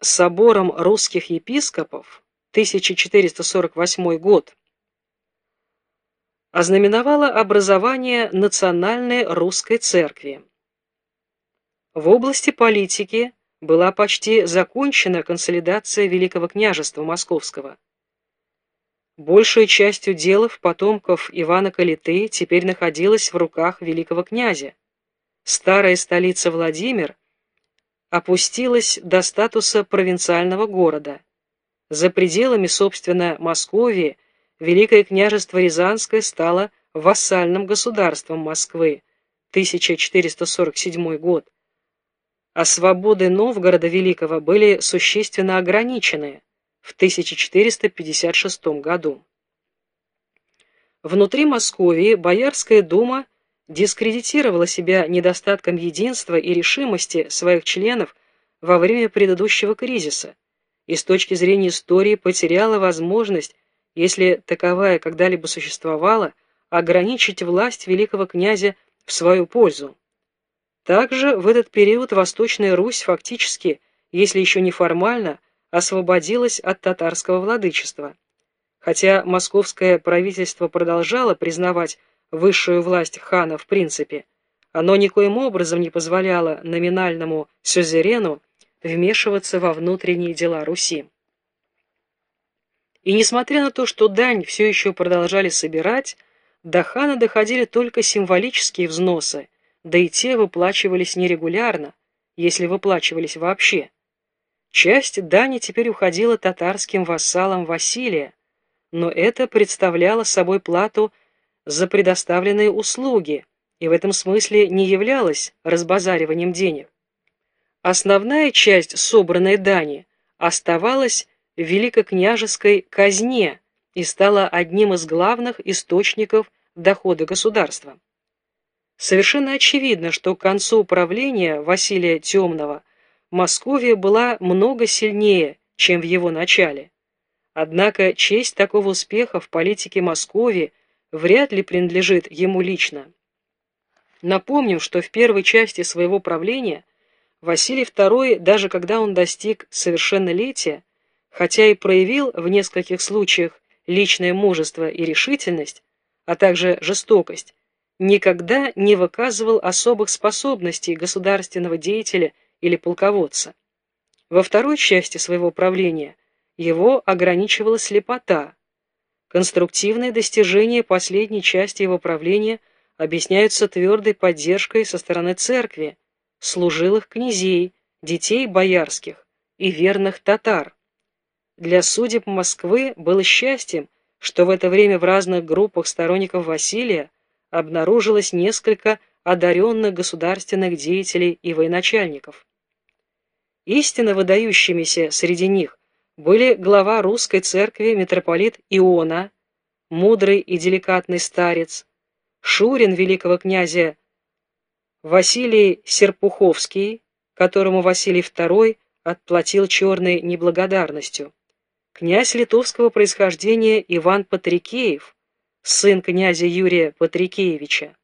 собором русских епископов 1448 год ознаменовало образование национальной русской церкви. В области политики была почти закончена консолидация Великого княжества Московского. Большая часть уделов потомков Ивана Калиты теперь находилась в руках великого князя. Старая столица Владимир опустилась до статуса провинциального города. За пределами, собственно, Московии Великое княжество Рязанское стало вассальным государством Москвы, 1447 год, а свободы Новгорода Великого были существенно ограничены в 1456 году. Внутри Московии Боярская дума дискредитировала себя недостатком единства и решимости своих членов во время предыдущего кризиса и с точки зрения истории потеряла возможность, если таковая когда-либо существовала, ограничить власть великого князя в свою пользу. Также в этот период Восточная Русь фактически, если еще не формально, освободилась от татарского владычества. Хотя московское правительство продолжало признавать высшую власть хана в принципе, оно никоим образом не позволяло номинальному сюзерену вмешиваться во внутренние дела Руси. И несмотря на то, что дань все еще продолжали собирать, до хана доходили только символические взносы, да и те выплачивались нерегулярно, если выплачивались вообще. Часть дани теперь уходила татарским вассалам Василия, но это представляло собой плату за предоставленные услуги и в этом смысле не являлось разбазариванием денег. Основная часть собранной дани оставалась в великокняжеской казне и стала одним из главных источников дохода государства. Совершенно очевидно, что к концу правления Василия Темного Московия была много сильнее, чем в его начале. Однако честь такого успеха в политике Московии вряд ли принадлежит ему лично. Напомним, что в первой части своего правления Василий II, даже когда он достиг совершеннолетия, хотя и проявил в нескольких случаях личное мужество и решительность, а также жестокость, никогда не выказывал особых способностей государственного деятеля или полководца. Во второй части своего правления его ограничивала слепота. Конструктивные достижения последней части его правления объясняются твердой поддержкой со стороны церкви, служилых князей, детей боярских и верных татар. Для судеб Москвы было счастьем, что в это время в разных группах сторонников Василия обнаружилось несколько одаренных государственных деятелей и военачальников. Истинно выдающимися среди них были глава русской церкви митрополит Иона, мудрый и деликатный старец, Шурин великого князя Василий Серпуховский, которому Василий II отплатил черной неблагодарностью, князь литовского происхождения Иван Патрикеев, сын князя Юрия Патрикеевича.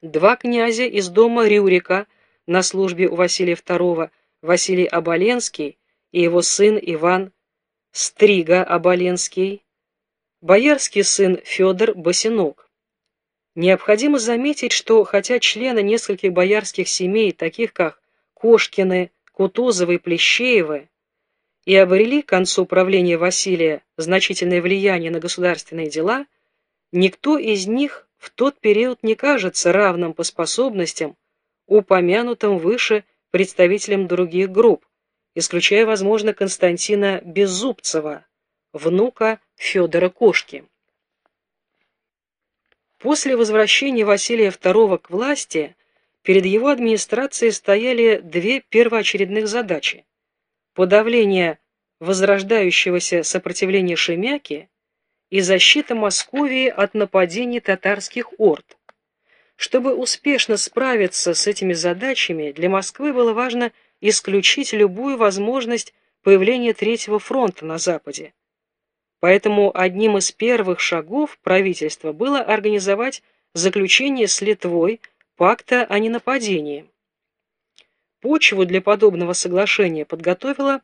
Два князя из дома Рюрика на службе у Василия II, Василий Оболенский и его сын Иван Стрига Оболенский, боярский сын Федор Босинок. Необходимо заметить, что хотя члены нескольких боярских семей, таких как Кошкины, Кутузовы Плещеевы, и обрели к концу правления Василия значительное влияние на государственные дела, никто из них в тот период не кажется равным по способностям упомянутым выше представителям других групп, исключая, возможно, Константина Беззубцева, внука Федора Кошки. После возвращения Василия II к власти перед его администрацией стояли две первоочередных задачи – подавление возрождающегося сопротивления Шемяки и защита Московии от нападений татарских орд. Чтобы успешно справиться с этими задачами, для Москвы было важно исключить любую возможность появления Третьего фронта на Западе. Поэтому одним из первых шагов правительства было организовать заключение с Литвой пакта о ненападении. Почву для подобного соглашения подготовила